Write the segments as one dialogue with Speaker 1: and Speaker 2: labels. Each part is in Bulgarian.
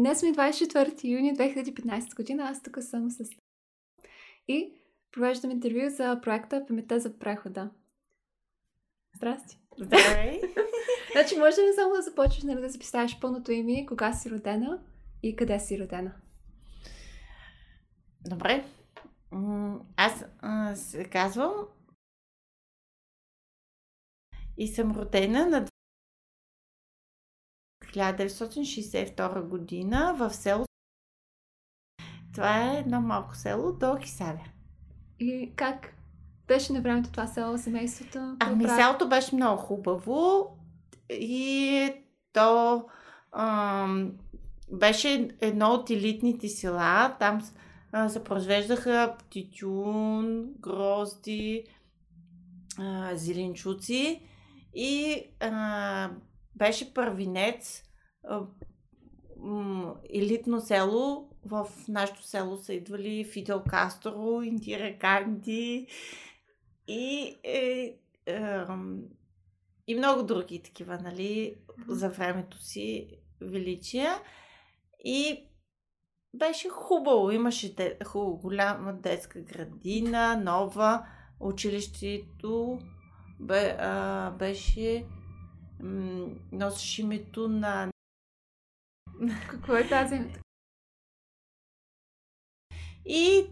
Speaker 1: Днес сме 24 юни 2015 година. Аз тук съм с и провеждам интервю за проекта Памета за прехода. Здрасти!
Speaker 2: Здравей!
Speaker 1: значи, може ли само да започнеш нали, да записаеш пълното име, кога си родена и къде си родена?
Speaker 2: Добре. Аз а, се казвам и съм родена на 1962 година в село. Това е едно малко село до Хисавя.
Speaker 1: И как беше на времето това село, семейството?
Speaker 2: Ами селото беше много хубаво и то ам, беше едно от елитните села. Там а, се произвеждаха тютюн, грозди, а, зеленчуци и а, беше първинец, а, м, елитно село. В нашото село са идвали Фидел Кастро, Индира Канди и, е, е, и много други такива, нали, за времето си величия. И беше хубаво. Имаше де, хубаво, голяма детска градина, нова. Училището бе, а, беше м- носеше името на...
Speaker 1: Какво е тази?
Speaker 2: И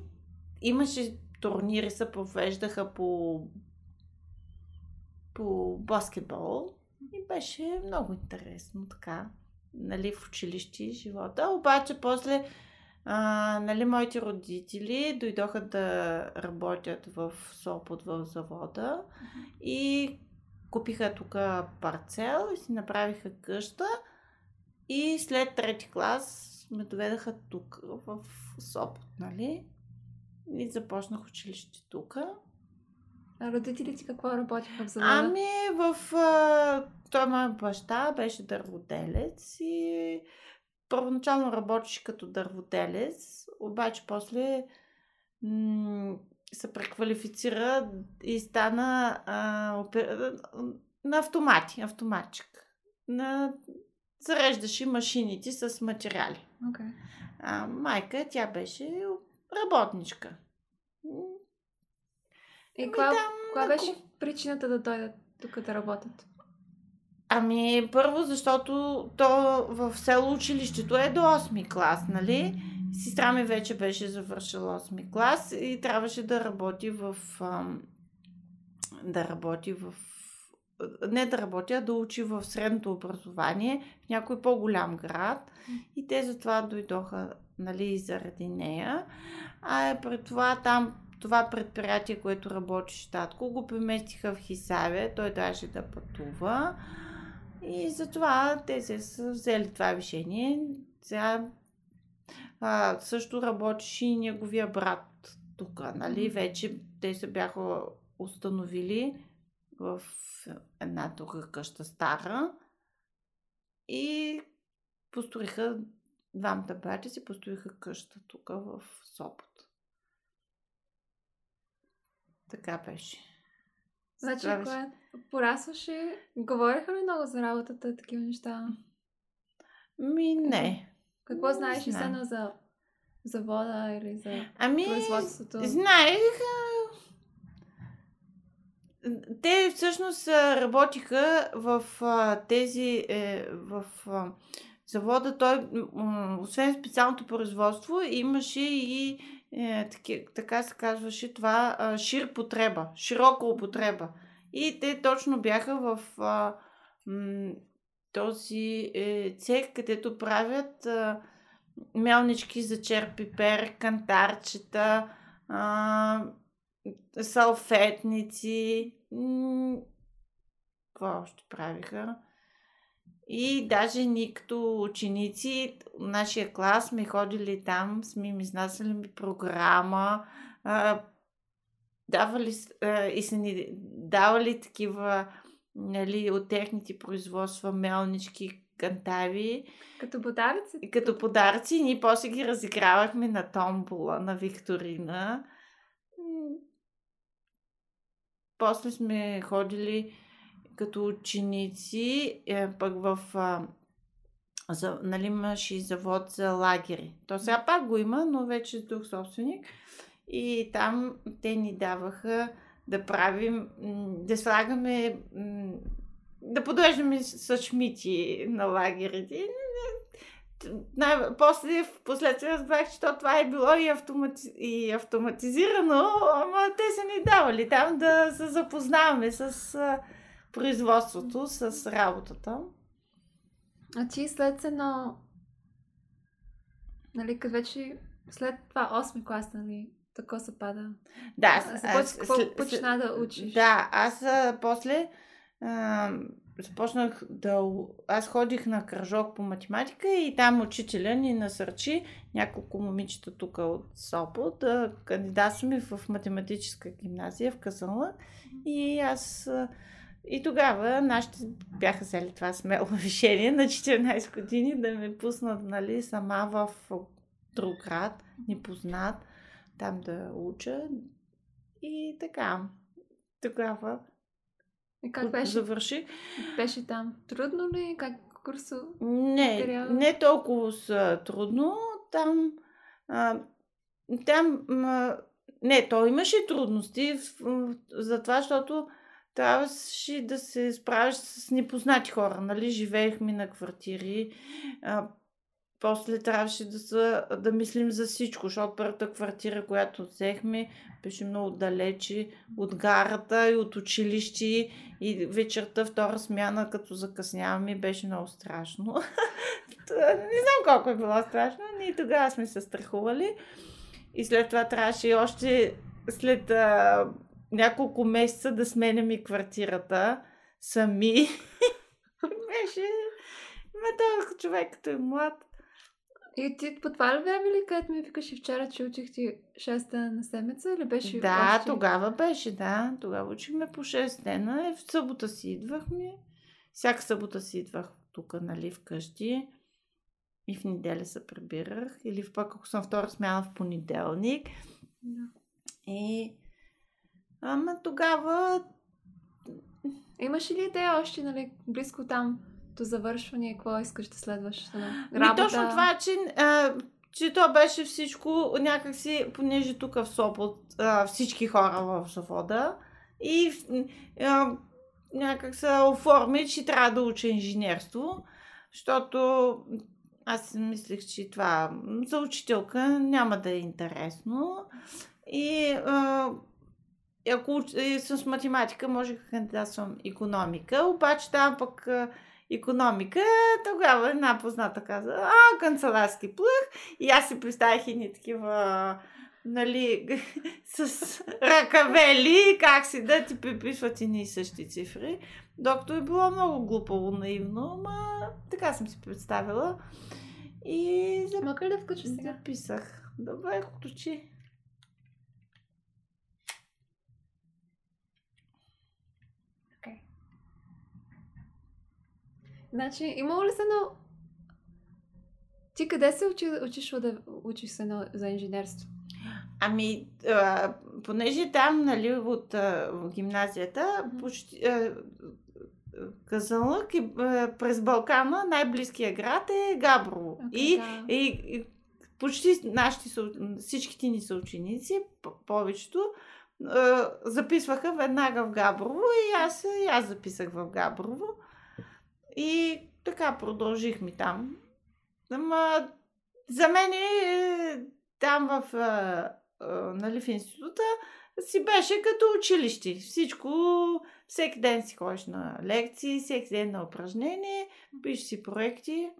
Speaker 2: имаше турнири, се провеждаха по по баскетбол и беше много интересно така, нали, в училище живота. Обаче после, а, нали, моите родители дойдоха да работят в Сопот в завода и купиха тук парцел и си направиха къща и след трети клас ме доведаха тук в Сопот, нали? И започнах училище тук.
Speaker 1: А родителите какво работиха в завода?
Speaker 2: Ами, в... А, той моят баща беше дърводелец и първоначално работеше като дърводелец, обаче после м- се преквалифицира и стана а, опер... на автомати, автоматчик. На... Зареждаше машините с материали.
Speaker 1: Okay.
Speaker 2: А, майка, тя беше работничка.
Speaker 1: И каква, каква беше причината да дойдат тук да работят?
Speaker 2: Ами, първо, защото то в село училището е до 8 клас, нали? Сестра ми вече беше завършила 8 клас и трябваше да работи в... да работи в... Не да работи, а да учи в средното образование в някой по-голям град. И те затова дойдоха, нали, заради нея. А е пред това там това предприятие, което работеше татко, го преместиха в Хисаве. Той трябваше да пътува. И затова те се са взели това решение. Сега а, също работеше и неговия брат тук, нали? Вече те се бяха установили в една друга къща стара и построиха двамата братя си построиха къща тук в Сопот. Така беше.
Speaker 1: Значи, когато порасваше, говориха ли много за работата, такива неща?
Speaker 2: Ми, не.
Speaker 1: Какво знаеш и сега за завода или за
Speaker 2: ами,
Speaker 1: производството?
Speaker 2: Знаех. Те всъщност работиха в тези, е, в завода. Той, освен специалното производство, имаше и е, така се казваше това, шир потреба, широка употреба. И те точно бяха в този е, цех, където правят а, мелнички за черпипер, кантарчета, а, салфетници. Какво още правиха? И даже ние ученици, нашия клас сме ходили там, сме им изнасяли ми програма, а, давали, а, и са ни давали такива нали, от техните производства мелнички, кантави.
Speaker 1: Като подаръци?
Speaker 2: Като подаръци. Ние после ги разигравахме на томбола, на Викторина. После сме ходили като ученици, е, пък в а, за, нали, имаш и завод за лагери. То сега пак го има, но вече с друг собственик. И там те ни даваха да правим, да слагаме, да подреждаме с шмити на лагерите. После, в последствие разбрах, че то това е било и, автомати... и автоматизирано, ама те са ни давали там да се запознаваме с производството, с работата.
Speaker 1: А ти след едно... Нали, като вече след това 8 клас, нали, тако се пада.
Speaker 2: Да,
Speaker 1: след, почна да учиш?
Speaker 2: Да, аз а, после а, започнах да... Аз ходих на кръжок по математика и там учителя ни насърчи няколко момичета тук от СОПО да кандидатстваме в математическа гимназия в Казанлък. И аз... И тогава нашите бяха взели това смело решение на 14 години да ме пуснат нали, сама в друг град, непознат, там да уча. И така. Тогава
Speaker 1: и как беше?
Speaker 2: Завърши.
Speaker 1: Беше там. Трудно ли? Как курсо?
Speaker 2: Не, материал? не толкова с трудно. Там, а, там а, не, то имаше трудности за това, защото трябваше да се справиш с непознати хора. Нали? Живеехме на квартири. А, после трябваше да, са, да мислим за всичко, защото първата квартира, която взехме, беше много далече от гарата и от училище и вечерта втора смяна, като закъсняваме, беше много страшно. Не знам колко е било страшно, ние тогава сме се страхували. И след това трябваше още след а, няколко месеца да сменяме квартирата сами. беше... Ма човек, като е млад,
Speaker 1: и ти по това ли време ли, където ми викаше вчера, че учих ти 6 на седмица или беше
Speaker 2: Да, още? тогава беше, да. Тогава учихме по 6 дена. В събота си идвахме. Всяка събота си идвах тук, нали, вкъщи. И в неделя се прибирах. Или в пък, ако съм втора смяна в понеделник. Да. И... Ама тогава...
Speaker 1: Имаш ли идея още, нали, близко там? До завършване, какво искаш да следваш?
Speaker 2: Работа? Ми, точно това, че, а, че то беше всичко някакси, понеже тук в Сопот а, всички хора в завода и а, някак се оформи, че трябва да уча инженерство, защото аз мислех, че това за учителка няма да е интересно. И а, ако и с математика може да кандидатствам економика, обаче там пък економика, тогава една позната каза, а, канцеларски плъх. И аз си представих и такива нали, с ръкавели, как си да ти приписват и ни същи цифри. Докато е било много глупаво, наивно, ма така съм си представила. И
Speaker 1: за... Мога ли да включа сега?
Speaker 2: Записах. Добре, включи.
Speaker 1: Значи, имало ли се едно... Ти къде се учи, учиш да учиш се на, за инженерство?
Speaker 2: Ами, а, понеже там, нали, от а, гимназията, mm-hmm. почти... А, Казанлък и а, през Балкана най-близкият град е Габрово. Okay, и, да. и, и почти нашите, всичките ни съученици, повечето, записваха веднага в Габрово и аз, и аз записах в Габрово. И така продължихме там. Ама за мен е, там в, а, а, нали, в института си беше като училище. Всичко, всеки ден си ходиш на лекции, всеки ден на упражнение, пишеш си проекти.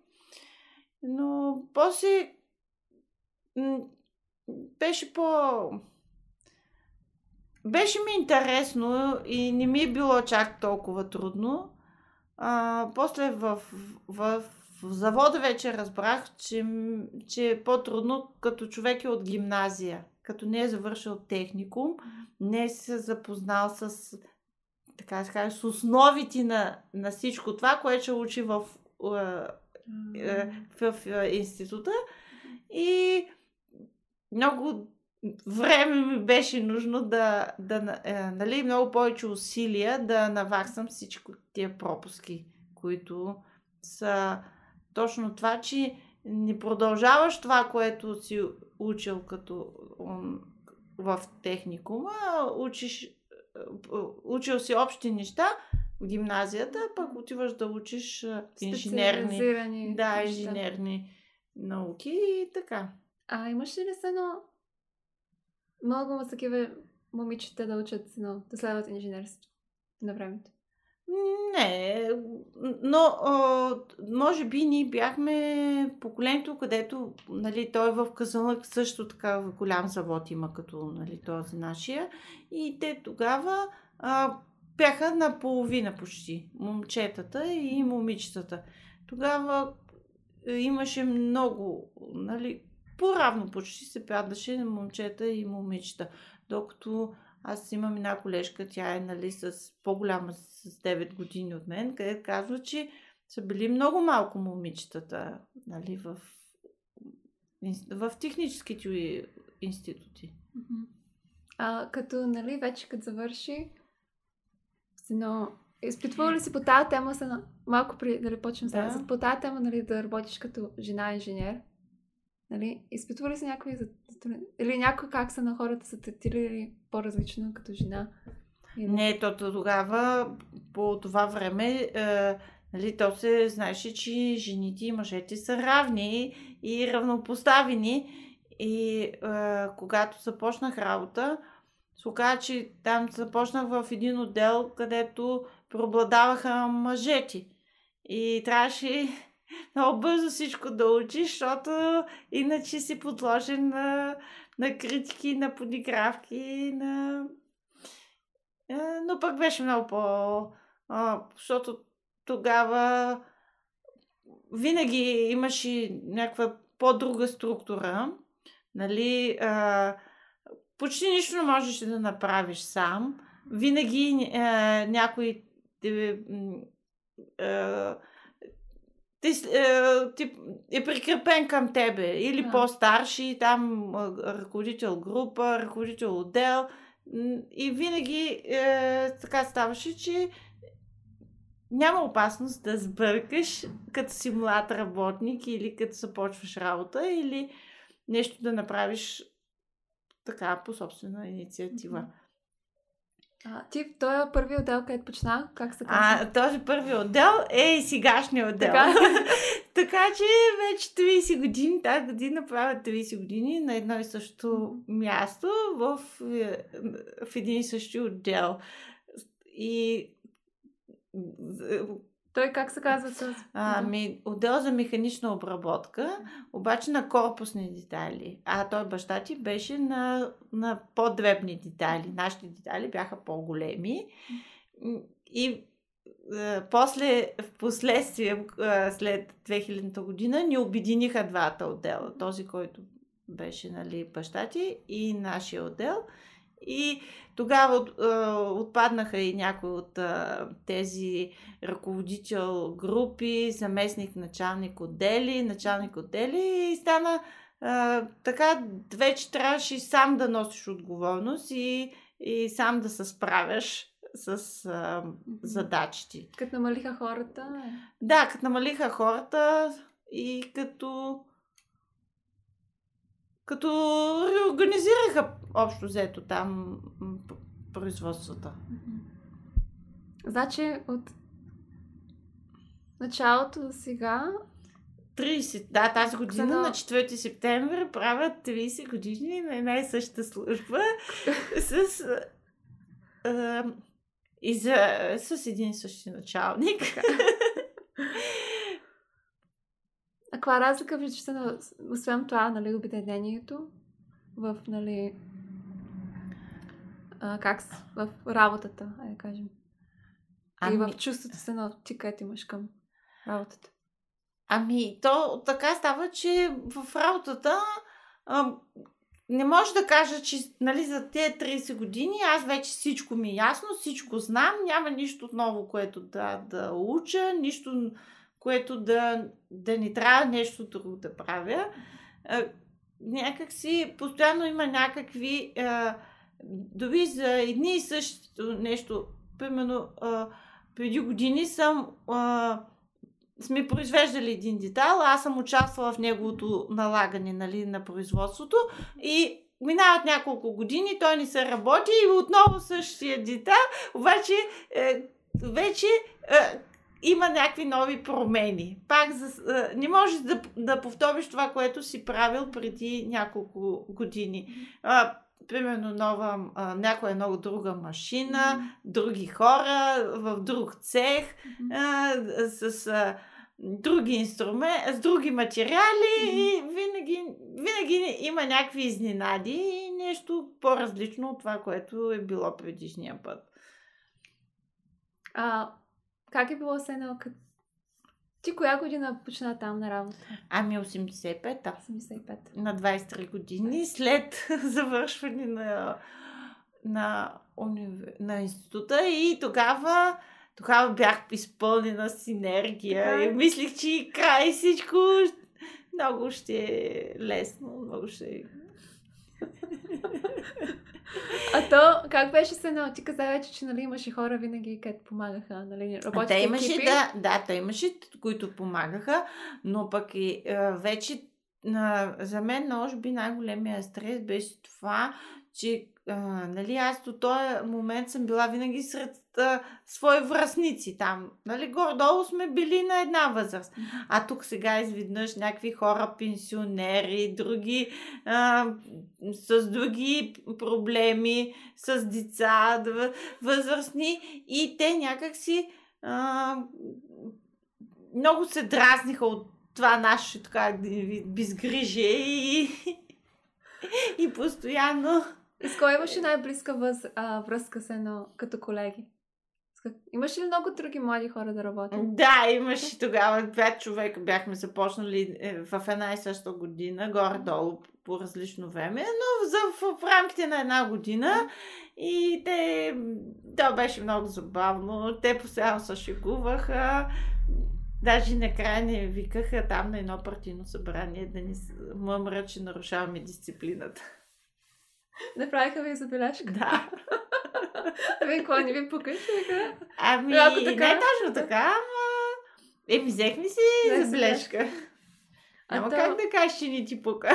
Speaker 2: Но после беше по... Беше ми интересно и не ми е било чак толкова трудно. А, после в, в, в завода вече разбрах, че, че е по-трудно като човек е от гимназия, като не е завършил техникум, не е се запознал с, така да кажа, с основите на, на всичко това, което ще учи в, в, в, в института. И много време ми беше нужно да, да е, нали, много повече усилия да наваксам всичко тия пропуски, които са точно това, че не продължаваш това, което си учил като в техникума, учиш, учил си общи неща в гимназията, пък отиваш да учиш инженерни, да, инженерни науки и така.
Speaker 1: А имаш ли се много такива момичета да учат, но да следват инженерство на времето?
Speaker 2: Не, но а, може би ние бяхме поколението, където нали, той в Казанлък също така голям завод има като нали, този нашия. И те тогава а, бяха наполовина почти, момчетата и момичетата. Тогава имаше много, нали, по-равно почти се падаше на момчета и момичета. Докато аз имам една колежка, тя е нали, с по-голяма с 9 години от мен, където казва, че са били много малко момичетата нали, в, в техническите институти.
Speaker 1: А като, нали, вече като завърши, но изпитвала ли си по тази тема, са, малко при, дали почнем да. сега, по тази тема, нали, да работиш като жена-инженер? Нали? Изпитва ли се някой за... Или някой как са на хората са третирали по-различно като жена?
Speaker 2: Или... Не, то тогава, по това време, е, нали, то се знаеше, че жените и мъжете са равни и равнопоставени. И е, когато започнах работа, се оказа, че там започнах в един отдел, където преобладаваха мъжете. И трябваше много бързо всичко да учиш, защото иначе си подложен на, на критики, на подигравки, на... Е, но пък беше много по... защото тогава винаги имаше някаква по-друга структура. Нали, почти нищо не можеш да направиш сам. Винаги а, някой те, ти, е, ти е прикрепен към тебе. Или да. по-старши, там ръководител група, ръководител отдел. И винаги е, така ставаше, че няма опасност да сбъркаш, като си млад работник или като започваш работа, или нещо да направиш така по собствена инициатива. Mm-hmm.
Speaker 1: А, ти, той е първи отдел, където почна? Как се
Speaker 2: казва? А, този първи отдел е и сегашния отдел. Така? така че вече 30 години, тази година правя 30 години на едно и също място в, в един и същи отдел. И
Speaker 1: той как се казва с...
Speaker 2: Ами, отдел за механична обработка, обаче на корпусни детайли. А той баща ти беше на, на по-дребни детайли. Нашите детайли бяха по-големи. И после, в последствие, след 2000 година, ни обединиха двата отдела. Този, който беше нали, баща ти и нашия отдел. И тогава от, отпаднаха и някои от тези ръководител групи, заместник, началник отдели, началник отдели и стана а, така, вече трябваше сам да носиш отговорност и, и сам да се справяш с а, задачите.
Speaker 1: Като намалиха хората?
Speaker 2: Да, като намалиха хората и като като реорганизираха общо взето там производствата.
Speaker 1: Значи от началото до сега
Speaker 2: 30, да, тази година Зано... на 4 септември правят 30 години на една и съща служба с, а, и за, с един и същи началник.
Speaker 1: Каква разлика виждате, освен това, нали, обединението в, нали, а, как в работата, да кажем. Ами... И в чувството се на ти, където имаш към работата.
Speaker 2: Ами, то така става, че в работата а, не може да кажа, че нали, за тези 30 години аз вече всичко ми е ясно, всичко знам, няма нищо ново, което да, да уча, нищо което да, да ни трябва нещо друго да правя. А, някак си постоянно има някакви, а, дори за едни и същото нещо, примерно а, преди години съм а, сме произвеждали един детал, аз съм участвала в неговото налагане нали, на производството и минават няколко години, той не се работи и отново същия детал, обаче е, вече е, има някакви нови промени. Пак за, е, не можеш да, да повториш това, което си правил преди няколко години. А, примерно нова, а, някоя много друга машина, mm-hmm. други хора, в друг цех, mm-hmm. а, с а, други инструменти, с други материали mm-hmm. и винаги, винаги има някакви изненади и нещо по-различно от това, което е било предишния път.
Speaker 1: А, как е било с едно? Ти коя година почна там на работа?
Speaker 2: Ами 85-та.
Speaker 1: 85
Speaker 2: На 23 години, след завършване на, на, универ... на института и тогава тогава бях изпълнена с енергия така. и е. мислих, че край всичко много ще е лесно, много ще е
Speaker 1: а то, как беше се едно? Ти каза вече, че нали, имаше хора винаги, където помагаха. Нали,
Speaker 2: а те имаше, екипи. да, да, те имаше, които помагаха, но пък и а, вече а, за мен, може би, най-големия стрес беше това, че а, нали, аз до този момент съм била винаги сред а, свои връзници там. Нали, гордолу сме били на една възраст. А тук сега изведнъж някакви хора, пенсионери, други а, с други проблеми, с деца, възрастни и те някакси а, много се дразниха от това наше така безгрижие и, и постоянно
Speaker 1: с кой имаше най-близка въз, а, връзка с едно като колеги? Имаше ли много други млади хора да работят?
Speaker 2: Да, имаше тогава. Пет човека бяхме започнали е, в една и съща година, горе-долу по различно време, но за, в, в рамките на една година и те, да, беше много забавно. Те постоянно се шегуваха. Даже накрая не викаха там на едно партийно събрание да ни мъмрат, че нарушаваме дисциплината.
Speaker 1: Направиха ви забележка.
Speaker 2: Да.
Speaker 1: Вие какво не ви пукаш?
Speaker 2: Ами, така... не точно така, ама... Еми, взехме си Взех забележка. А Няма то... как да кажеш, че ни ти пука.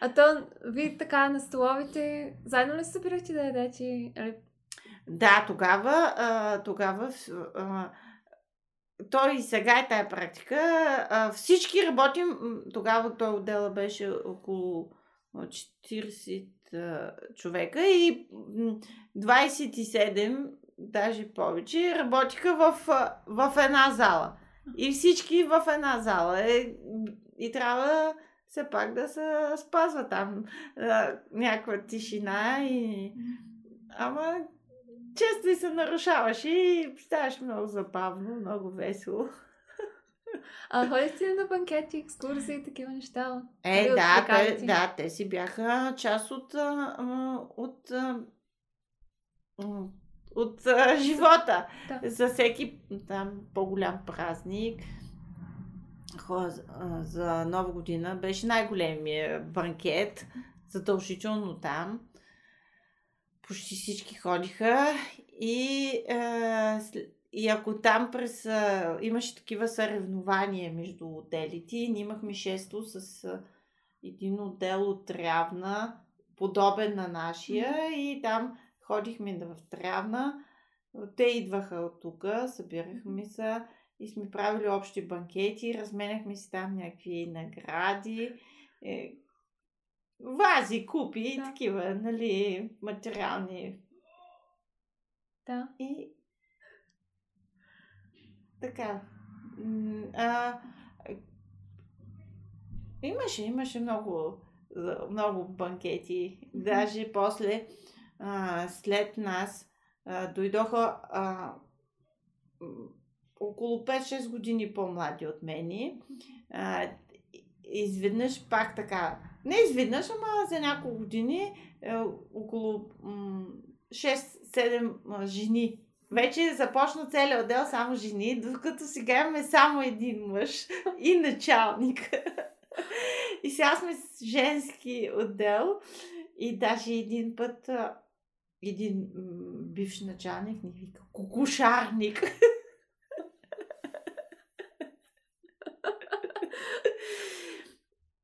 Speaker 1: А то, ви така на столовите, заедно ли се събирахте да ядете?
Speaker 2: Да, тогава, а, тогава а, той и сега е тая практика. А, всички работим, тогава той отдела беше около 40 човека и 27, даже повече, работиха в, в една зала. И всички в една зала. Е, и трябва все пак да се спазва там някаква тишина и... Ама често и се нарушаваше и ставаше много забавно, много весело.
Speaker 1: А ходихте ли на банкети, екскурзии и такива неща?
Speaker 2: Е, Или да, те, да, те си бяха част от, от, от, от живота. Да. За всеки там по-голям празник за нова година беше най-големия банкет, задължително там. Почти всички ходиха и е, и ако там през... А, имаше такива съревнования между отделите, ние имахме шесто с а, един отдел от Трявна, подобен на нашия mm-hmm. и там ходихме в Трявна. Те идваха от тук, събирахме се и сме правили общи банкети, разменяхме си там някакви награди, е, вази, купи, да. такива, нали, материални.
Speaker 1: Да.
Speaker 2: И така. А, имаше, имаше много, много банкети. Даже после, а, след нас, а, дойдоха а, около 5-6 години по-млади от мене. А, изведнъж пак така, не изведнъж, ама за няколко години, е, около 6-7 жени вече започна целият отдел само жени, докато сега имаме само един мъж и началник. И сега сме с женски отдел и даже един път един бивш началник ни вика кукушарник.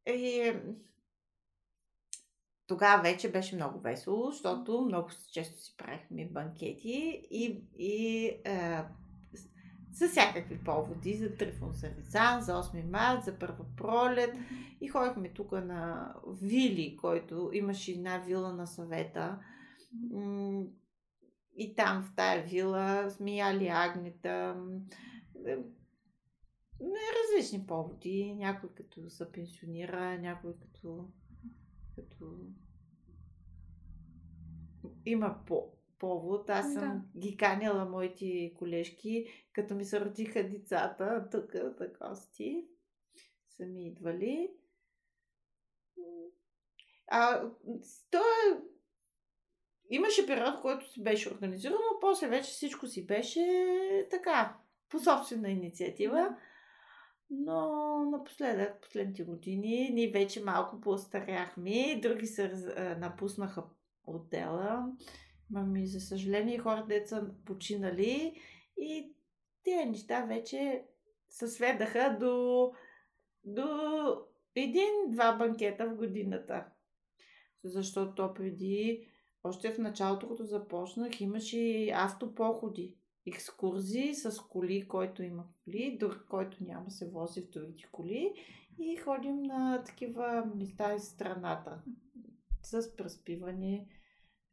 Speaker 2: И тогава вече беше много весело, защото много често си правихме банкети и, и е, за всякакви поводи, за Трифон Зарезан, за 8 март, за първа пролет. И ходихме тук на Вили, който имаше една вила на съвета. И там в тая вила смияли агнета. Не, различни поводи. Някой като се пенсионира, някой като, като има по, повод. Аз съм да. ги каняла моите колежки, като ми се родиха децата, тук на гости. Са ми идвали. А, то е... Имаше период, който си беше организирано, после вече всичко си беше така, по собствена инициатива. Да. Но напоследък, последните години, ние вече малко по-старяхме, други се напуснаха отдела. Мами, за съжаление, хората деца починали и тези неща вече се сведаха до, до един-два банкета в годината. Защото преди, още в началото, като започнах, имаше автопоходи, екскурзии с коли, който има коли, дори който няма се вози в другите коли и ходим на такива места из страната с преспиване,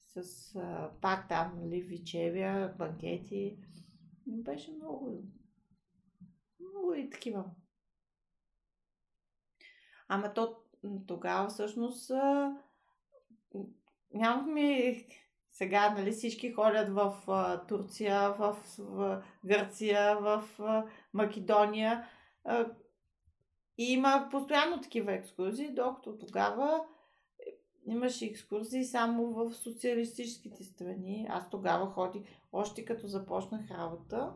Speaker 2: с а, пак там, нали, вечеря, банкети. Беше много. Много и такива. Ама то тогава всъщност а, нямахме сега, нали, всички ходят в а, Турция, в, в Гърция, в а, Македония. А, и има постоянно такива екскурзии, докато тогава имаше екскурзии само в социалистическите страни. Аз тогава ходих, още като започнах работа.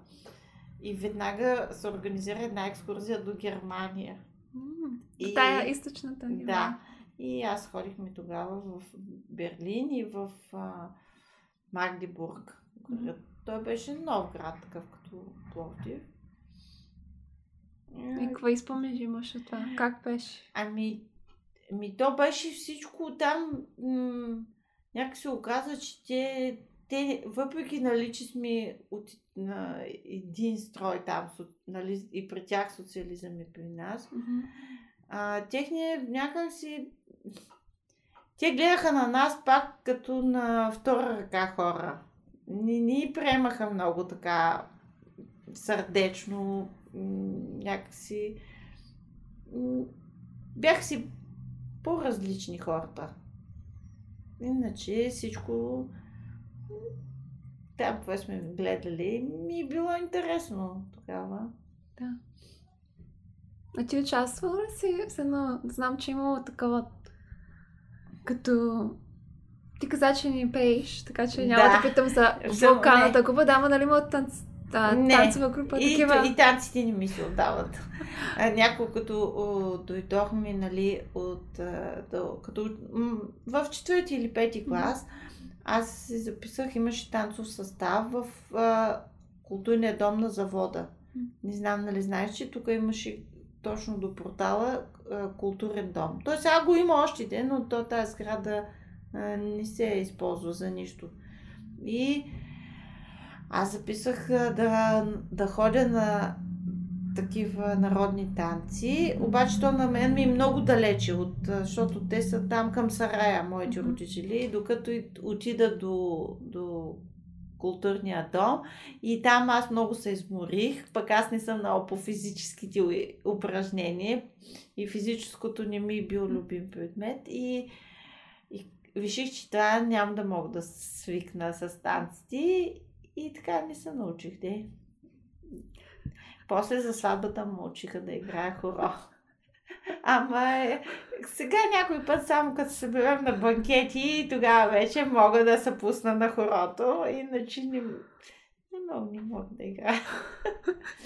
Speaker 2: И веднага се организира една екскурзия до Германия.
Speaker 1: Mm, и, тая източната
Speaker 2: Германия. Да. И аз ходихме тогава в Берлин и в а, Магдебург. Mm-hmm. Той беше нов град, такъв като Пловдив.
Speaker 1: И какво изпомниш имаш от това? Как беше?
Speaker 2: Ами, ми то беше всичко там. М- някак се оказа, че те, те въпреки, нали, че сме от на един строй там, нали, и при тях социализъм и при нас, mm-hmm. а, техния някак си... Те гледаха на нас пак като на втора ръка хора. Не ни приемаха много така сърдечно, някакси... Бях си по-различни хората. Иначе всичко там, какво сме гледали, ми е било интересно тогава.
Speaker 1: Да. А ти участвала ли си в едно... Знам, че имало такова като... Ти каза, че ни пееш, така че няма да, да питам за вулканата група, да, ама нали има танц... Да, не. танцова група,
Speaker 2: и, такива. И танците не ми се отдават. Няколко като дойдохме, нали, от, до, като, в четвърти или пети клас, аз се записах, имаше танцов състав в а, културния дом на завода. Не знам, нали знаеш, че тук имаше точно до портала културен дом. Той сега го има още но то, тази сграда не се използва за нищо. И аз записах да, да ходя на такива народни танци, обаче то на мен ми е много далече, от, защото те са там към Сарая, моите родители, докато отида до, до културния дом. И там аз много се изморих, пък аз не съм много по физическите упражнения. И физическото не ми е бил любим предмет. И, и реших, че това няма да мога да свикна с танците. И така не се научих, де. После за сватбата му учиха да играе хоро. Ама е, сега някой път само като се берем на банкети, тогава вече мога да се пусна на хорото, иначе не, не мога, не мога да играя.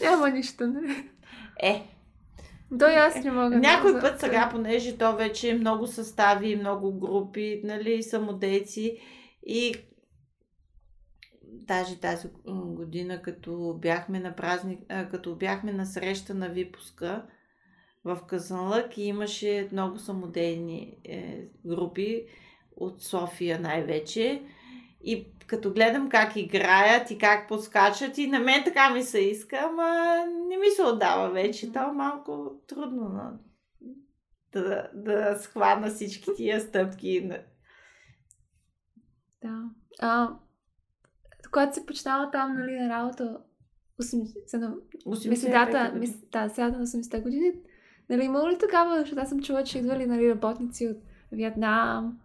Speaker 1: Няма нищо, нали?
Speaker 2: Е.
Speaker 1: До аз не мога.
Speaker 2: Някой да път сега, понеже то вече е много състави, много групи, нали, самодейци и даже тази година, като бяхме на празник, като бяхме на среща на випуска, в Казанлък и имаше много самодейни е, групи от София най-вече. И като гледам как играят и как подскачат и на мен така ми се иска, ама не ми се отдава вече. То е малко трудно на... да, да схвана всички тия стъпки.
Speaker 1: Да. А, когато се почнала там, нали, на работа, 80, мисля, дата, мисля, да, сега на 80-те години, нали, имало ли такава, защото аз съм чула, че идвали нали, работници от Виетнам,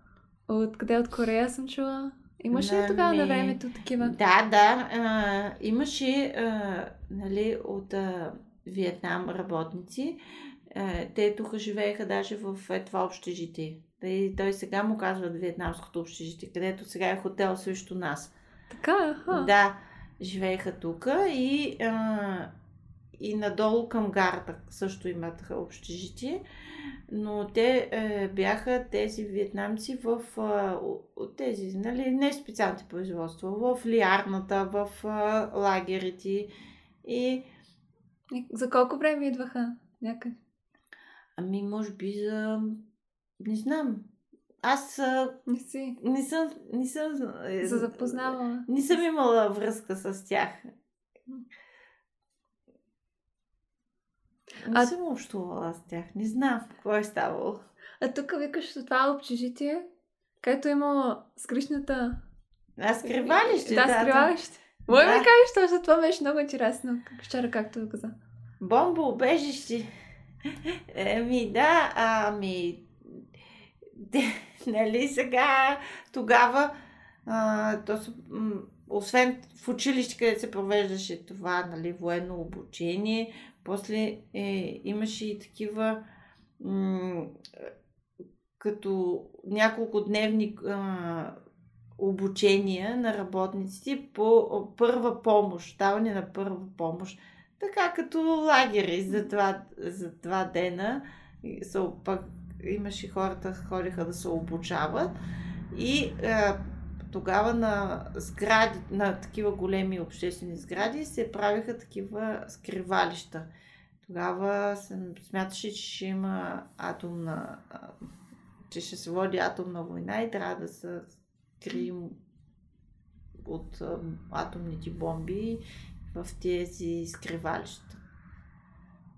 Speaker 1: от къде от Корея съм чула. Имаше ли тогава на времето такива?
Speaker 2: Да, да. А, имаше а, нали, от а, Виетнам работници. А, те тук живееха даже в е, това общежитие. Той, той сега му казват Виетнамското общежитие, където сега е хотел срещу нас.
Speaker 1: Така, ха.
Speaker 2: Да, живееха тук и, а, и надолу към гарата също имат общежитие но те е, бяха тези вьетнамци в е, тези, нали, не специалните производства, в лиарната, в е, лагерите и...
Speaker 1: и... За колко време идваха някъде?
Speaker 2: Ами, може би за... Не знам. Аз
Speaker 1: не, си.
Speaker 2: не съм... Не съм
Speaker 1: за запознавала.
Speaker 2: Не съм имала връзка с тях. Не а... съм общувала с тях. Не знам какво е ставало.
Speaker 1: А тук викаш за това общежитие, където е имало скришната...
Speaker 2: А, скривалище,
Speaker 1: да. Да, скривалище. Мой да. ми кажеш, за това беше много интересно. Вчера, както каза.
Speaker 2: Бомба убежище. Еми, да, ами... Нали сега, тогава, а, то, освен в училище, където се провеждаше това, нали, военно обучение, после е, имаше и такива м- като няколко дневни а, обучения на работниците по първа помощ, даване на първа помощ. Така като лагери за два, за два дена. Са, пък имаше хората, ходиха да се обучават. И а, тогава на сгради, на такива големи обществени сгради се правиха такива скривалища. Тогава се смяташе, че ще има атомна, че ще се води атомна война и трябва да се крием от атомните бомби в тези скривалища.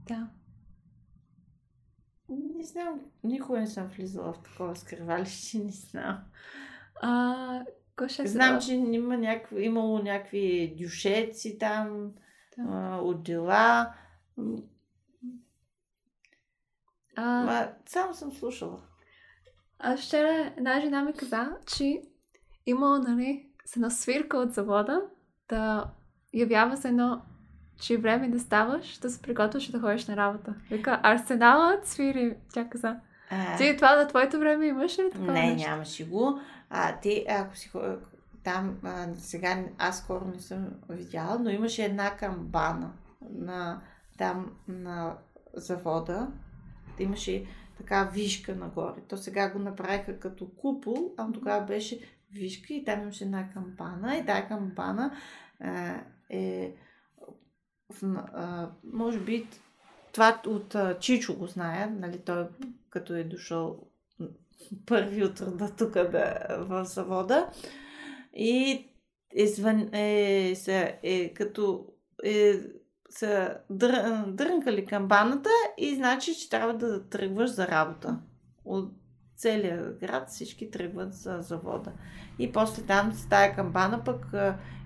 Speaker 1: Да.
Speaker 2: Не знам, никога не съм влизала в такова скривалище, не знам.
Speaker 1: А, ще
Speaker 2: Знам, че има някакви, имало някакви дюшеци там, да. а, отдела. А... Ма, само съм слушала.
Speaker 1: А вчера една жена ми каза, че има, нали, с една свирка от завода да явява се едно, че е време да ставаш, да се приготвяш да ходиш на работа. Вика, арсеналът свири, тя каза. А... Ти това на твоето време имаш ли
Speaker 2: такова Не, нещо? нямаше го. А, ти, ако си там, а, сега аз скоро не съм видяла, но имаше една камбана на, там на завода. Имаше така вишка нагоре. То сега го направиха като купол, а тогава беше вишка и там имаше една камбана. И тази камбана а, е в, а, може би това от а, Чичо го знае, нали, той като е дошъл първи от рода тук да, в завода. И е, звън, е, е, е като е, са дър, дрънкали камбаната и значи, че трябва да тръгваш за работа. От целия град всички тръгват за завода. И после там с тая камбана пък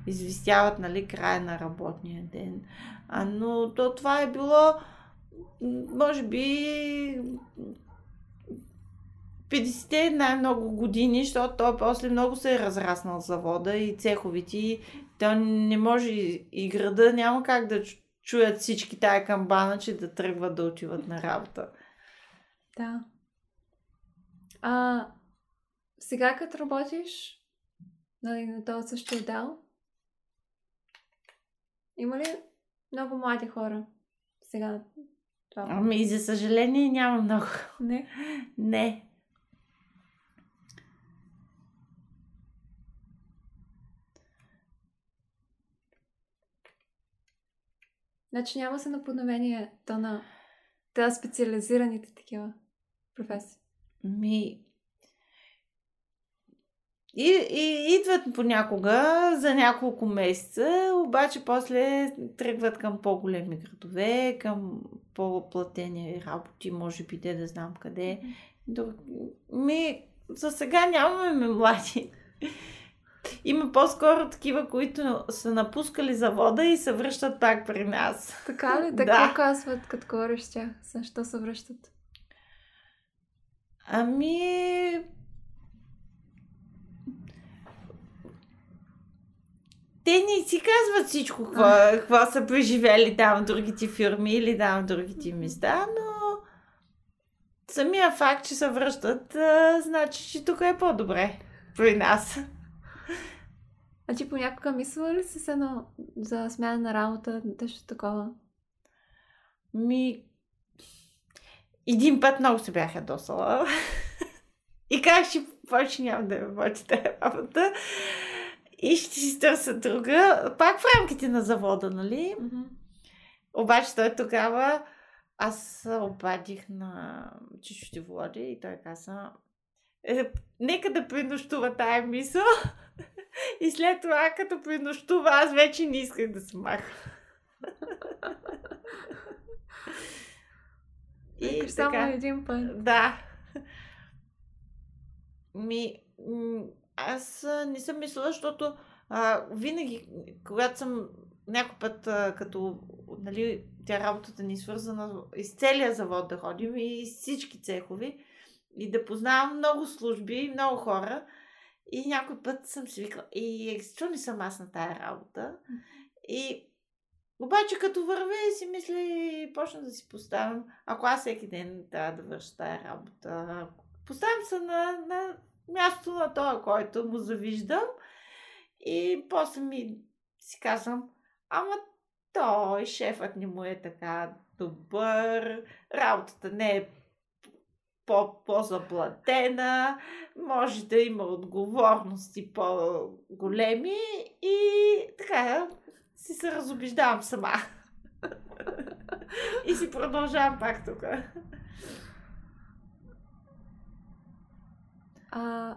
Speaker 2: известяват нали, края на работния ден. А, но то това е било може би 50-те най-много години, защото той после много се е разраснал завода и цеховите. И той не може и града няма как да чуят всички тая камбана, че да тръгват да отиват на работа.
Speaker 1: Да. А сега като работиш нали, на този същия отдел, има ли много млади хора сега?
Speaker 2: Това? Ами, за съжаление, няма много.
Speaker 1: Не?
Speaker 2: Не.
Speaker 1: Значи няма се на подновение то на да, специализираните такива професии?
Speaker 2: Ми, и, и идват понякога за няколко месеца, обаче после тръгват към по-големи градове, към по-платени работи, може би те да знам къде. Ми, за сега нямаме млади. Има по-скоро такива, които са напускали завода и се връщат пак при нас.
Speaker 1: Така ли? Така да. казват, като говориш с тях? Защо се връщат?
Speaker 2: Ами, те не си казват всичко, какво, какво са преживели там в другите фирми или там в другите места, но самия факт, че се връщат, а, значи, че тук е по-добре при нас.
Speaker 1: А ти понякога мислила ли си се на, за смяна на работа, нещо такова?
Speaker 2: Ми... Един път много се бях ядосала. И казах, че повече няма да работи тази работа и ще си търся друга, пак в рамките на завода, нали? Mm-hmm. Обаче той тогава, аз обадих на Чичо ще води и той каза, е, нека да принощува тая мисъл. и след това, като принощува, аз вече не исках да се маха.
Speaker 1: и Само така, един път.
Speaker 2: Да. Ми, аз не съм мислила, защото а, винаги, когато съм някой път, а, като нали, тя работата ни е свързана из целия завод да ходим и из всички цехови и да познавам много служби, много хора. И някой път съм си викала, и не съм аз на тая работа? И обаче като вървя си мисля и почна да си поставям, ако аз всеки ден трябва да върша тая работа, поставям се на, на място на това, който му завиждам. И после ми си казвам, ама той, шефът не му е така добър, работата не е по-заплатена, може да има отговорности по-големи и така си се разобиждавам сама. и си продължавам пак тук.
Speaker 1: А,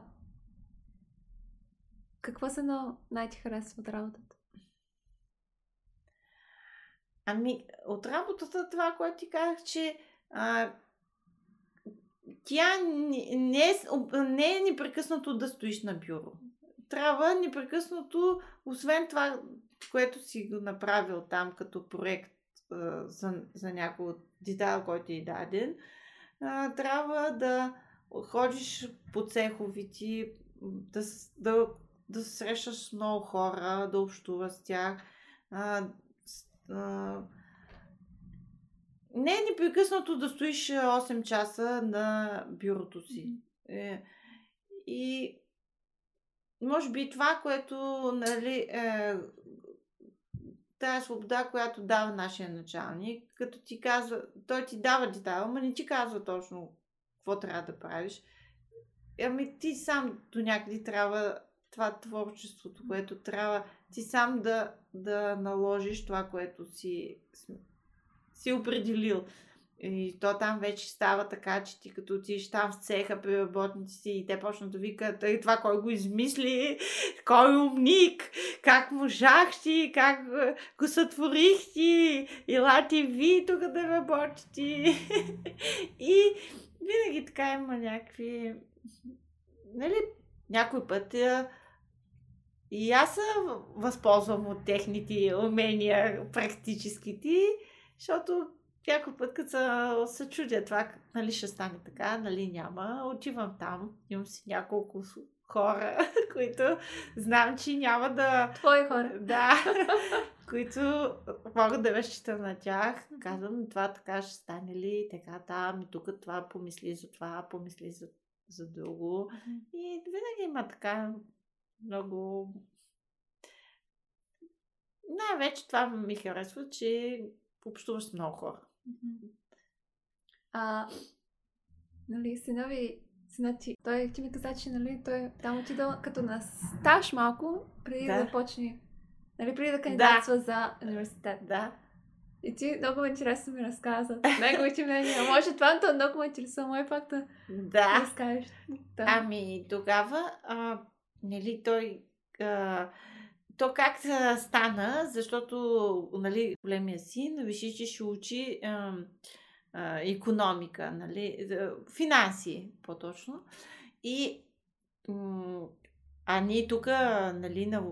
Speaker 1: какво се на най-ти харесва от работата?
Speaker 2: Ами, от работата това, което ти казах, че а, тя не, е, не е непрекъснато да стоиш на бюро. Трябва непрекъснато, освен това, което си го направил там като проект а, за, за някой детайл, който е даден, а, трябва да ходиш по цеховити, да, да, да срещаш много хора, да общуваш с тях. А, а, не е непрекъснато да стоиш 8 часа на бюрото си. Е, и може би това, което нали, е, тая свобода, която дава нашия началник, като ти казва, той ти дава детайл, но не ти казва точно какво трябва да правиш. Ами ти сам до някъде трябва това творчеството, което трябва ти сам да, да наложиш това, което си, си определил. И то там вече става така, че ти като отидеш там в цеха при работници и те почнат да викат и това кой го измисли, кой умник, как можах ти, как го сътворих ти, елате ви тук да работите. и винаги така има някакви... Нали, някой път и аз се възползвам от техните умения, практическите, защото някой път, като се, се чудя това, нали ще стане така, нали няма, отивам там, имам си няколко хора, които знам, че няма да...
Speaker 1: Твои хора.
Speaker 2: Да, които могат да разчитам на тях. Казвам, това така ще стане ли, така, там и тук това помисли за това, помисли за, за друго. И винаги има така много... Най-вече това ми харесва, че общуваш с много хора.
Speaker 1: А, нали, синови сина ти, той ти ми каза, че нали, той там отидал като на стаж малко, преди да, да почне, нали, преди да кандидатства да. за университет.
Speaker 2: Да.
Speaker 1: И ти много интересно ми разказа. Неговите мнения. Може това то много ме интересува. Мой пак да
Speaker 2: Да.
Speaker 1: разкажеш. Да.
Speaker 2: Ами тогава, а, нали, той. А, то как стана, защото нали, големия син реши, че ще учи економика, нали, за- финанси по-точно. И а ние тук, нали, на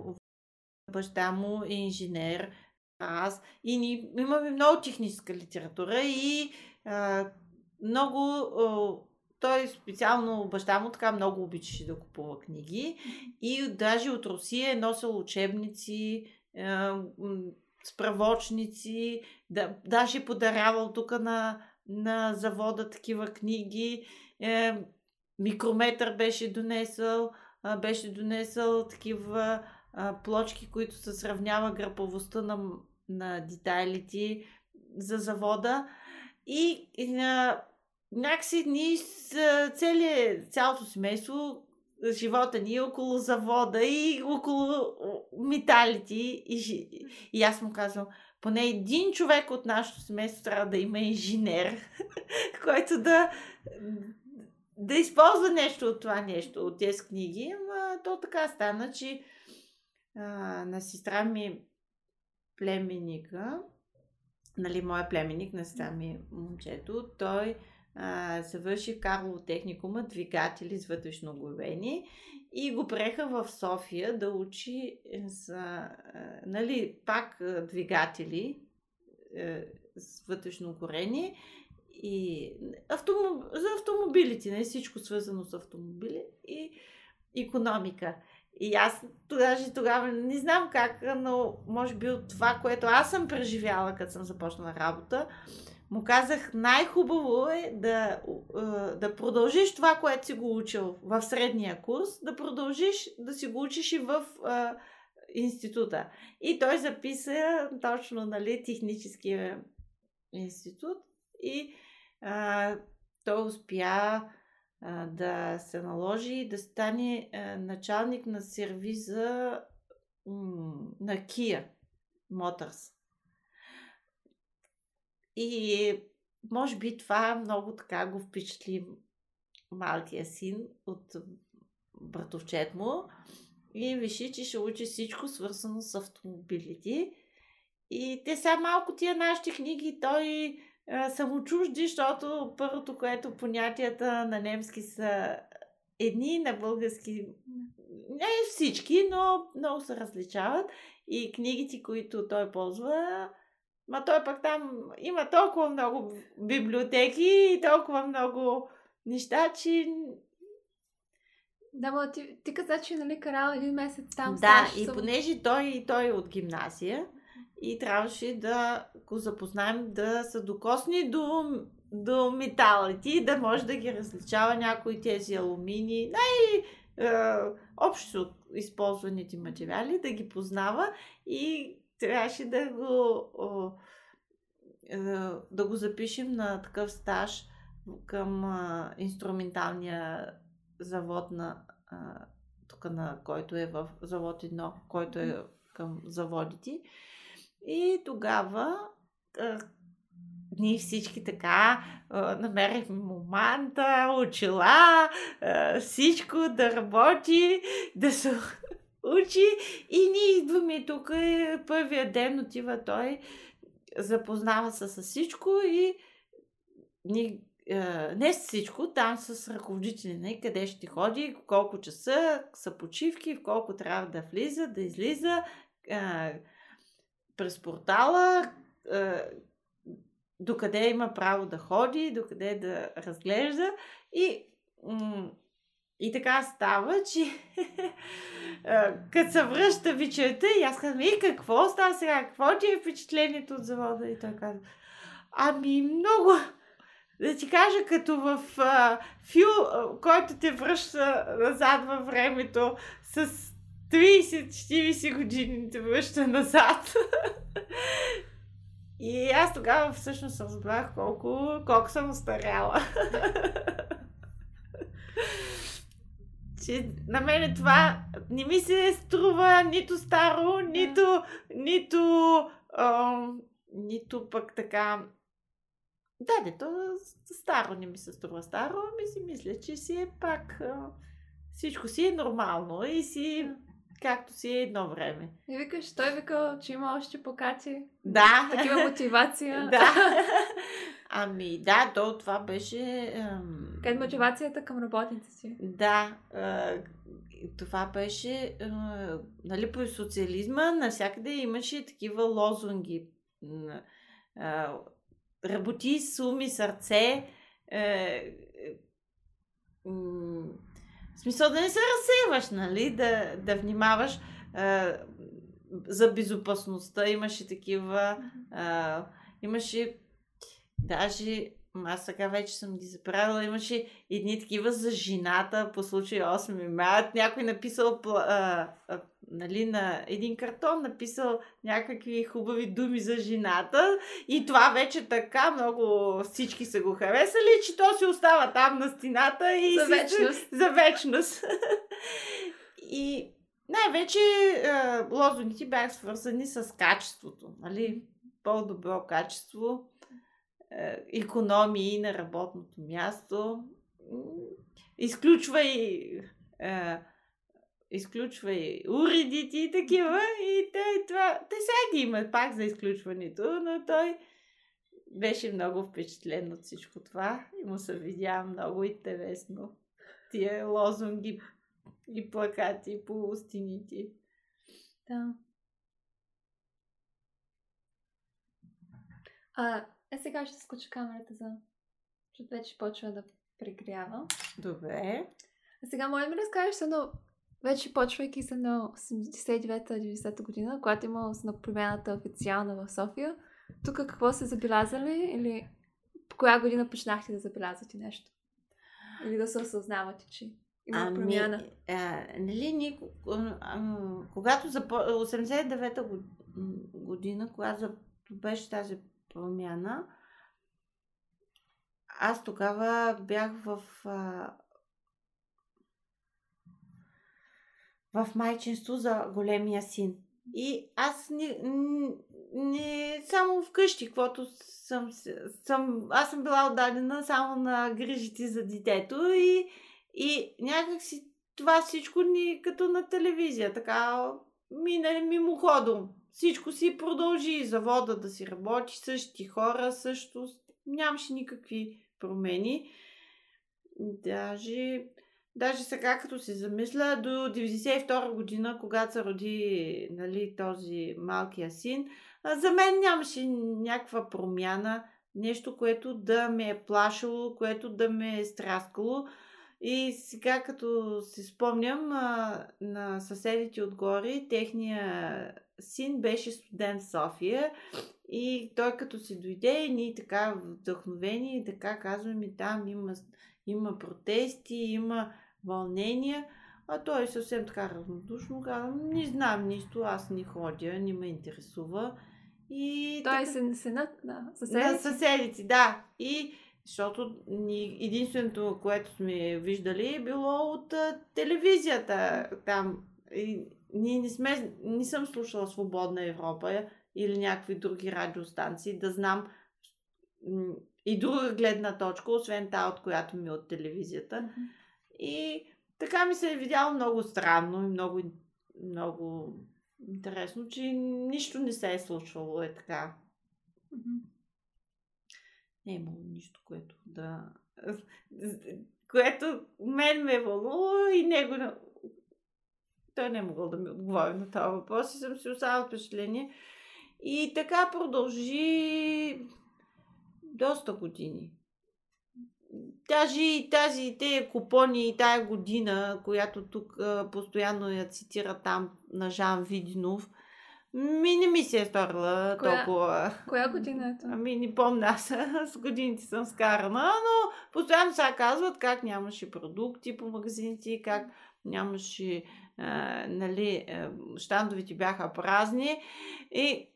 Speaker 2: баща му е инженер, аз, и ние имаме много техническа литература и а, много той специално баща му така много обичаше да купува книги и даже от Русия е носил учебници, е, справочници, да, даже е подарявал тук на, на завода такива книги. Е, микрометър беше донесъл, а, беше донесъл такива а, плочки, които се сравнява гръбовостта на, на детайлите за завода. И, и а, някакси ние с а, целият, цялото семейство, живота ни е около завода и около металите. И, и аз му казвам, поне един човек от нашето семейство трябва да има инженер, който да, да използва нещо от това нещо, от тези книги. Ама то така стана, че а, на сестра ми племенника, нали, моя племенник на сестра ми момчето, той а, завърши в техникума двигатели с вътрешно горение и го приеха в София да учи за, а, нали, пак двигатели а, с вътрешно горение и автомоб... за автомобилите, не всичко свързано с автомобили и економика. И аз даже тогава не знам как, но може би от това, което аз съм преживяла, като съм започнала работа, му казах, най-хубаво е да, е, да продължиш това, което си го учил в средния курс, да продължиш да си го учиш и в е, института. И той записа точно, нали, техническия институт и а, той успя а, да се наложи да стане а, началник на сервиза м- на Kia Motors. И може би това много така го впечатли малкия син от братовчет му и реши, че ще учи всичко свързано с автомобилите. И те са малко тия нашите книги, той а, са му чужди, защото първото, което понятията на немски са едни, на български не всички, но много се различават. И книгите, които той ползва, ма той пък там има толкова много библиотеки и толкова много неща, че
Speaker 1: Да, но ти, ти каза, че нали карал един месец там.
Speaker 2: Да, и
Speaker 1: съм-
Speaker 2: понеже той, той е от гимназия и трябваше да го запознаем да са докосни до, до металите и да може да ги различава някои тези алумини, най- е, общо използваните материали, да ги познава и трябваше да го, е, да го запишем на такъв стаж към инструменталния завод на тук на който е в завод 1, който е към заводите. И тогава ние всички така намерихме момента, очила, всичко да работи, да се учи. И ние идваме тук, първия ден отива той, запознава се с всичко и ни, е, не с всичко, там с ръководители, не, къде ще ходи, колко часа са почивки, в колко трябва да влиза, да излиза, е, през портала, е, докъде има право да ходи, докъде да разглежда и, и така става, че като се връща вечерта и аз казвам, и какво става сега, какво ти е впечатлението от завода? И той казва, ами много, да ти кажа, като в а, фил, който те връща назад във времето с 30-40 години те връща назад. И аз тогава всъщност разбрах колко, колко съм устаряла. че на мене това не ми се струва нито старо, нито, нито ам, нито пък така... Да, не, то старо не ми се струва старо, ами си мисля, че си е пак... Всичко си е нормално и си както си е едно време.
Speaker 1: И викаш, той вика, че има още покати.
Speaker 2: Да.
Speaker 1: Такива мотивация.
Speaker 2: да. Ами да, то това беше... Ам...
Speaker 1: Къде мотивацията към работниците си?
Speaker 2: Да. А, това беше... А, нали, по социализма навсякъде имаше такива лозунги. А, работи с ум и сърце. А, е, в смисъл да не се разсейваш, нали? Да, да внимаваш а, за безопасността. Имаше такива... А, имаше даже аз сега вече съм ги забравила, имаше едни такива за жената по случай 8 март. Някой написал а, а, нали, на един картон, написал някакви хубави думи за жената и това вече така много всички са го харесали, че то си остава там на стената и
Speaker 1: за вечност.
Speaker 2: Си, за вечност. и най-вече лозунгите бяха свързани с качеството, нали? По-добро качество економии на работното място. Изключвай е, изключвай уредите и такива. И той това... Те сега ги имат пак за изключването, но той беше много впечатлен от всичко това и му се видя много интересно. Тия лозунги и плакати по стените.
Speaker 1: Да. А, е, сега ще скоча камерата за... Защото вече почва да пригрява.
Speaker 2: Добре.
Speaker 1: А сега може да разкажеш се, но вече почвайки се на 89-90 година, когато има на промяната официална в София, тук какво се забелязали или по коя година почнахте да забелязвате нещо? Или да се осъзнавате, че има ами, промяна?
Speaker 2: А, нали, ние, когато за 89-та година, когато беше тази промяна, аз тогава бях в в майчинство за големия син. И аз не, не само вкъщи, каквото съм, съм, аз съм била отдадена само на грижите за детето и, и някакси това всичко ни като на телевизия, така мине мимоходом всичко си продължи. Завода да си работи, същи хора също. Нямаше никакви промени. Даже, даже сега, като си замисля, до 92 година, когато се роди нали, този малкия син, за мен нямаше някаква промяна, нещо, което да ме е плашило, което да ме е страскало. И сега, като си спомням на съседите отгоре, техния син беше студент в София и той като си дойде, ние така вдъхновени, така казваме, там има, има протести, има вълнения, а той съвсем така равнодушно казва, не знам нищо, аз не ходя, не ме интересува. И
Speaker 1: той така... е сенът
Speaker 2: на съседите? На съседите, да. И защото ни, единственото, което сме виждали, е било от а, телевизията там. И ние не сме, не съм слушала Свободна Европа или някакви други радиостанции, да знам и друга гледна точка, освен тази, от която ми е от телевизията. И така ми се е видяло много странно и много, много интересно, че нищо не се е случвало е така. Не е имало нищо, което да... което мен ме е вълнува и него той не е могъл да ми отговори на този въпрос и съм си оставила впечатление. И така продължи доста години. Даже и тази, те купони и тая година, която тук постоянно я цитира там на Жан Видинов, ми не ми се е сторила коя, толкова.
Speaker 1: Коя година е това?
Speaker 2: Ами не помня, аз с годините съм скарана, но постоянно сега казват как нямаше продукти по магазините, как нямаше нали, щандовете бяха празни и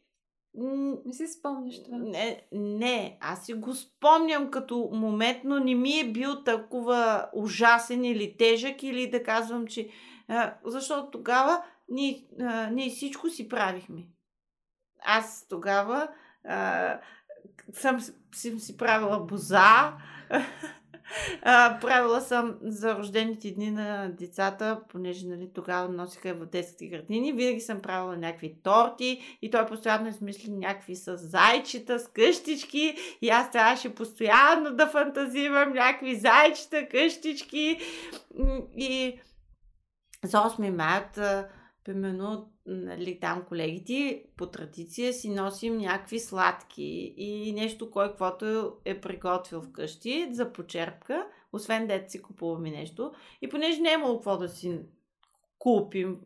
Speaker 1: не си спомняш това?
Speaker 2: Не, не, аз си го спомням като момент, но не ми е бил толкова ужасен или тежък, или да казвам, че... Защото тогава ние, ние всичко си правихме. Аз тогава а, съм си, си правила боза. Правила съм за рождените дни на децата, понеже нали, тогава носиха в детските градини. Винаги съм правила някакви торти и той постоянно измисли някакви с зайчета, с къщички и аз трябваше постоянно да фантазирам някакви зайчета, къщички и за 8 март, примерно, нали, там колегите по традиция си носим някакви сладки и нещо, кой каквото е приготвил вкъщи за почерпка, освен дете си купуваме нещо. И понеже не е имало какво да си купим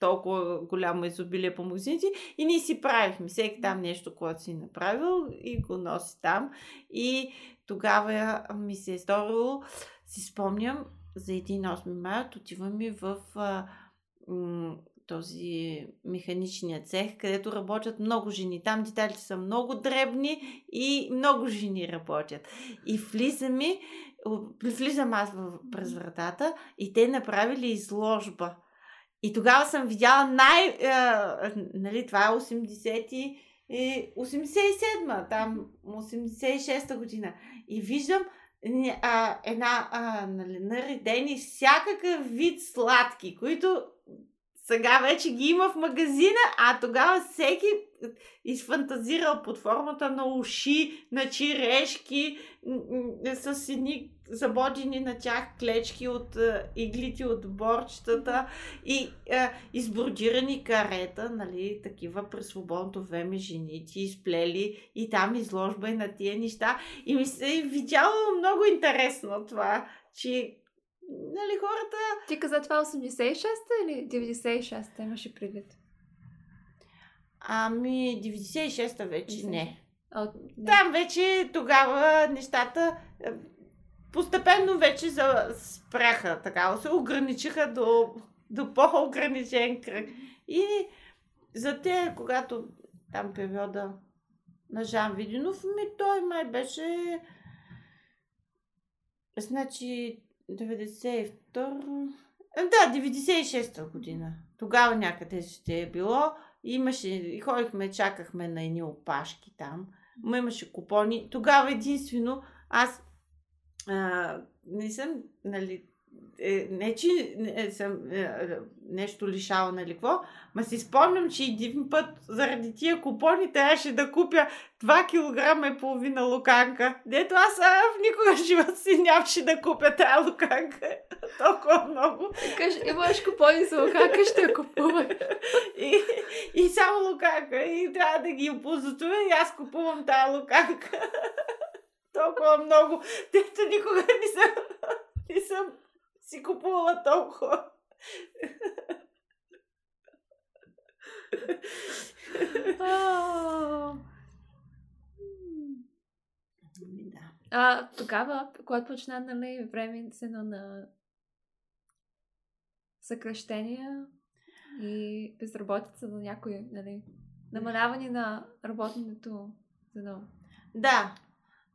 Speaker 2: толкова голямо изобилие по магазините и ние си правихме всеки там нещо, което си направил и го носи там. И тогава ми се е сторило, си спомням, за един 8 март отиваме в този механичния цех, където работят много жени. Там деталите са много дребни и много жени работят. И влизаме, влизам аз през вратата и те направили изложба. И тогава съм видяла най... А, нали, това е 80 87-ма, там 86-та година. И виждам а, една а, нали, наредени всякакъв вид сладки, които сега вече ги има в магазина, а тогава всеки изфантазирал под формата на уши, на чирешки, с едни забодени на тях клечки от а, иглите от борчетата и а, избродирани карета, нали, такива през свободното време женици изплели и там изложба и на тия неща. И ми се е видяло много интересно това, че нали, хората...
Speaker 1: Ти каза това 86-та или 96-та имаше предвид?
Speaker 2: Ами, 96-та вече не. О, не. Там вече тогава нещата е, постепенно вече за, спряха, така, се ограничиха до, до по-ограничен кръг. И за те, когато там периода на Жан Видинов, ми той май беше значи 92 е, да, 96-та година. Тогава някъде ще е било. Имаше, ходихме, чакахме на едни опашки там. Ма имаше купони. Тогава единствено аз а, не съм, нали, е, не че не, съм е, нещо лишава, нали какво, ма си спомням, че един път заради тия купони трябваше да купя 2 кг и половина луканка. Дето аз а, в никога живота си нямаше да купя тая луканка. Толкова много.
Speaker 1: Каш, имаш купони за луканка, ще купувай.
Speaker 2: и, и само луканка. И трябва да ги опозотуя и аз купувам тая луканка. Толкова много. Дето никога не съм, не съм си купувала толкова.
Speaker 1: А, тогава, когато почна, нали, време на съкръщения и безработица на някои, нали, намаляване на работенето звено.
Speaker 2: Да.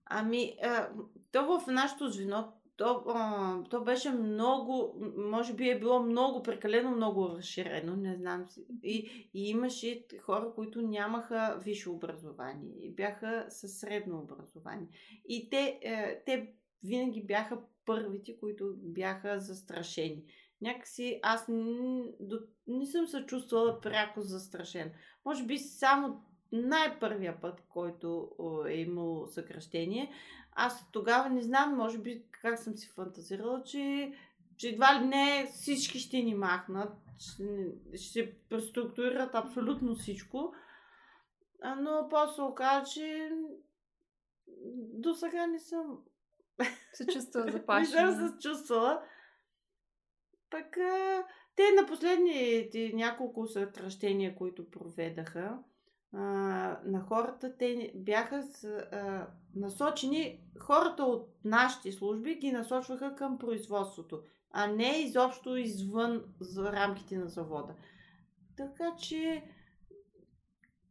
Speaker 2: Ами, а, то в нашото звено то, а, то беше много, може би е било много, прекалено много разширено, не знам. И, и имаше хора, които нямаха висше образование и бяха със средно образование. И те, е, те винаги бяха първите, които бяха застрашени. Някакси аз не, не съм се чувствала пряко застрашен. Може би само най-първия път, който е имал съкръщение, аз тогава не знам, може би как съм си фантазирала, че, че едва ли не всички ще ни махнат, ще, ще преструктурират абсолютно всичко. Но после оказа, че до сега не съм
Speaker 1: се чувствала заплашена.
Speaker 2: не съм се чувствала. Пък те на последните няколко сътращения, които проведаха, а, на хората, те бяха с, а, насочени, хората от нашите служби ги насочваха към производството, а не изобщо извън за рамките на завода. Така че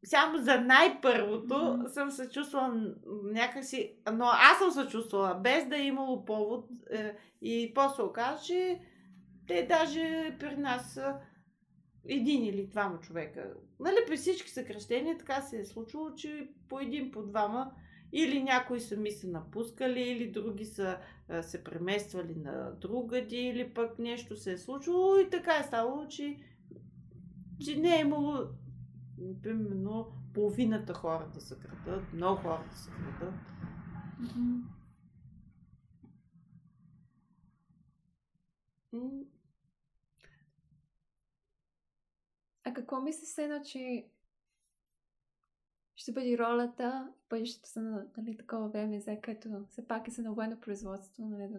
Speaker 2: само за най-първото mm-hmm. съм се чувствала някакси, но аз съм се чувствала без да е имало повод е, и после оказа, че те даже при нас един или двама човека. Нали, при всички съкръщения така се е случило, че по един, по двама или някои сами са напускали, или други са а, се премествали на другади, или пък нещо се е случило и така е ставало, че, че не е имало примерно половината хора да се крадат, много хора да се крадат.
Speaker 1: А какво мислиш се едно, че ще бъде ролята в бъдещето са на нали, такова ВМЗ, където все пак е се на военно производство, нали, до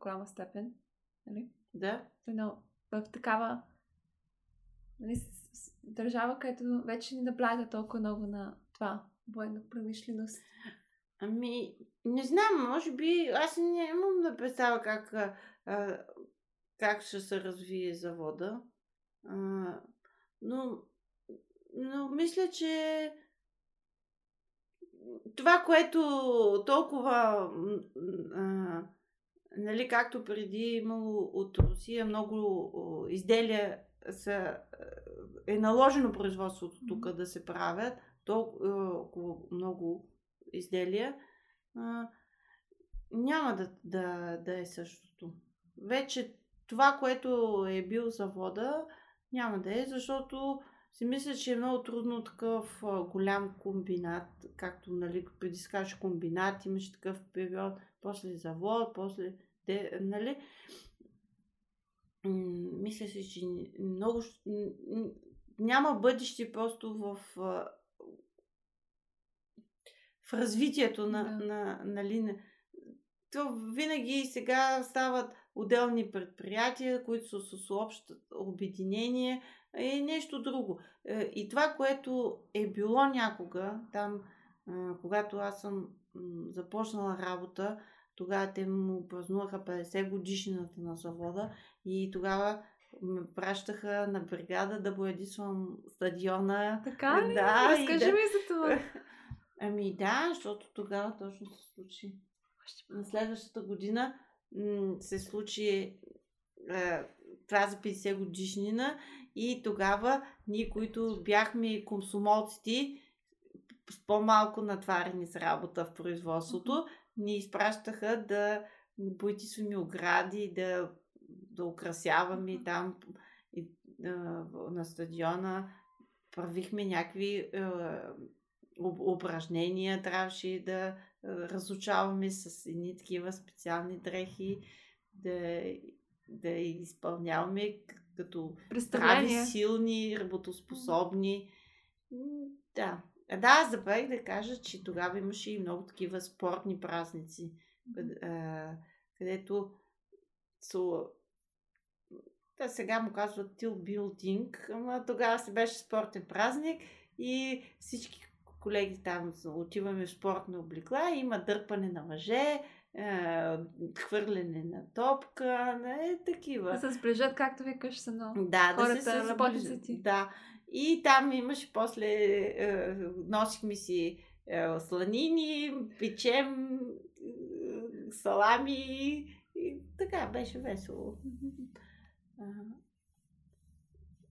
Speaker 1: голяма степен. Нали?
Speaker 2: Да.
Speaker 1: Но в такава нали, с, с, държава, където вече не набляга толкова много на това военно промишленост.
Speaker 2: Ами, не знам, може би, аз нямам да представя как, а, как ще се развие завода. А, но, но мисля, че това, което толкова, а, нали, както преди имало от Русия много изделия са, е наложено производството тук да се правят, толкова много изделия, а, няма да, да, да е същото. Вече това, което е бил завода, няма да е, защото си мисля, че е много трудно такъв голям комбинат, както нали, преди скаш комбинат, имаше такъв период, после завод, после, де, нали, мисля си, че много няма бъдеще просто в в развитието на, да. на, нали, на, то винаги сега стават отделни предприятия, които са с общо обединение и нещо друго. Е, и това, което е било някога, там, когато аз съм започнала работа, тогава те му празнуваха 50 годишнината на завода и тогава ме пращаха на бригада да боядисвам стадиона.
Speaker 1: Така ли?
Speaker 2: Да,
Speaker 1: Разкажи да... ми за това.
Speaker 2: Ами да, защото тогава точно се случи. На следващата година се случи това за 50 годишнина и тогава ние, които бяхме комсомолци, с по-малко натварени с работа в производството, ни изпращаха да бойтисваме огради, да, да украсяваме там и, а, на стадиона. Правихме някакви а, упражнения, трябваше да разучаваме с едни такива специални дрехи, да, да изпълняваме като прави, силни, работоспособни. Да. Да, забравих да кажа, че тогава имаше и много такива спортни празници, където са да, сега му казват тилбилдинг, ама тогава си беше спортен празник и всички колеги там отиваме в спортни облекла, има дърпане на мъже, е, хвърляне на топка, не, такива.
Speaker 1: Да се сближат, както викаш, са много.
Speaker 2: Да, хората, да се работници. Да. И там имаше после, е, носихме си е, сланини, печем, е, салами и така, беше весело.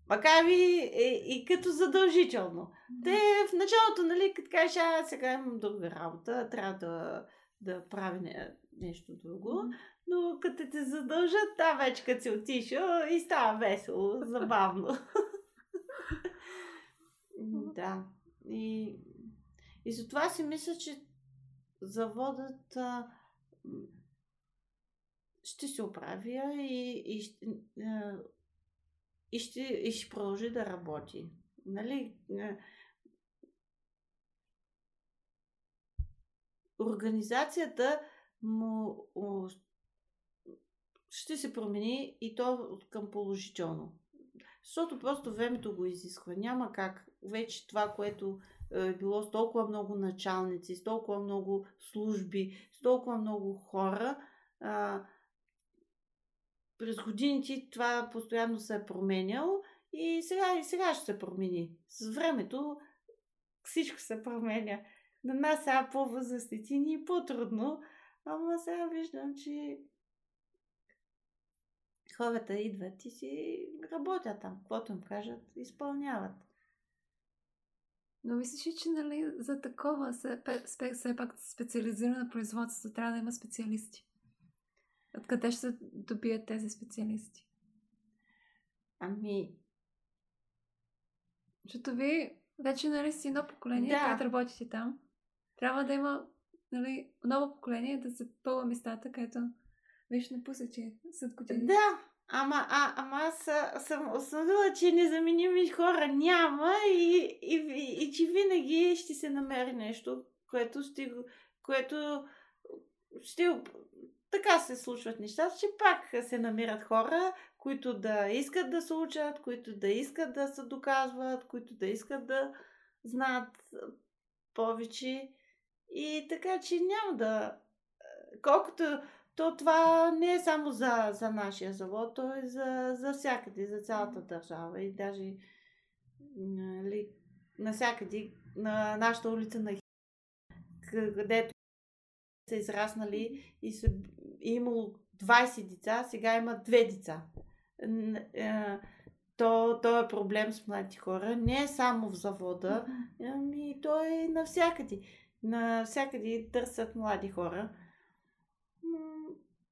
Speaker 2: Макар и, и, и като задължително. Те в началото, нали, като кажеш, а сега имам друга работа, трябва да, да правя не, нещо друго. Но като те задължат, та вече като си отишъл и става весело, забавно. да. И, и затова си мисля, че заводът а, ще се оправя и, и ще, а, и ще, и ще продължи да работи. Нали? Организацията му ще се промени и то към положително. Защото просто времето го изисква. Няма как вече това, което е било с толкова много началници, с толкова много служби, с толкова много хора, през годините това постоянно се е променяло и сега, и сега ще се промени. С времето всичко се променя. На нас сега по-възрастните ни е по-трудно, ама сега виждам, че хората идват и си работят там. Каквото им кажат, изпълняват.
Speaker 1: Но мислиш ли, че нали, за такова все пак специализирано производство трябва да има специалисти? Откъде ще се добият тези специалисти?
Speaker 2: Ами...
Speaker 1: Защото ви вече нали, си едно поколение, да. където работите там. Трябва да има нали, ново поколение да се пълва местата, където вече напусъчи след години.
Speaker 2: Да, ама, а, ама аз съм установила, че незаменими хора няма и, и, и, и, че винаги ще се намери нещо, което ще, което ще така се случват нещата, че пак се намират хора, които да искат да се учат, които да искат да се доказват, които да искат да знаят повече. И така, че няма да... Колкото то това не е само за, за нашия завод, то е за, за всякъде, за цялата държава. И даже нали, навсякъде, на нашата улица на където са израснали и са е имало 20 деца, сега има две деца. Е, то, то е проблем с млади хора. Не е само в завода, ами то е навсякъде. Навсякъде търсят млади хора.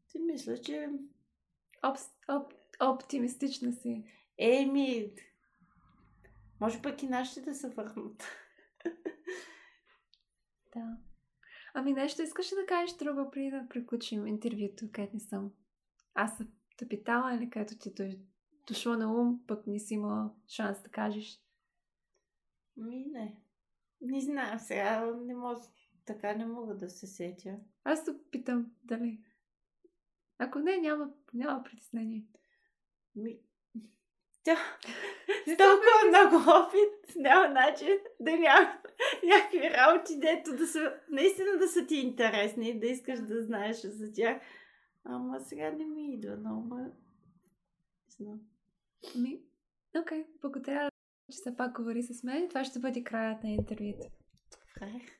Speaker 2: Ти мисля, че...
Speaker 1: Оп, оп, оптимистична си.
Speaker 2: Еми, може пък и нашите да се върнат.
Speaker 1: Да. Ами нещо искаш да кажеш друго преди да приключим интервюто, където не съм. Аз съм те питала или където ти е дошло на ум, пък не си имала шанс да кажеш.
Speaker 2: Ми не. Не знам сега, не мога, така не мога да се сетя.
Speaker 1: Аз се питам дали. Ако не, няма, няма притеснение.
Speaker 2: Ми, тя с толкова много опит няма начин да няма някакви работи, дето да са, наистина да са ти интересни, да искаш да знаеш за тях. Ама сега не ми идва много. Не знам.
Speaker 1: Ми, окей, okay. благодаря, че се пак говори с мен. Това ще бъде краят на интервюто.
Speaker 2: Okay.